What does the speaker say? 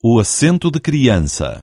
o assento de criança.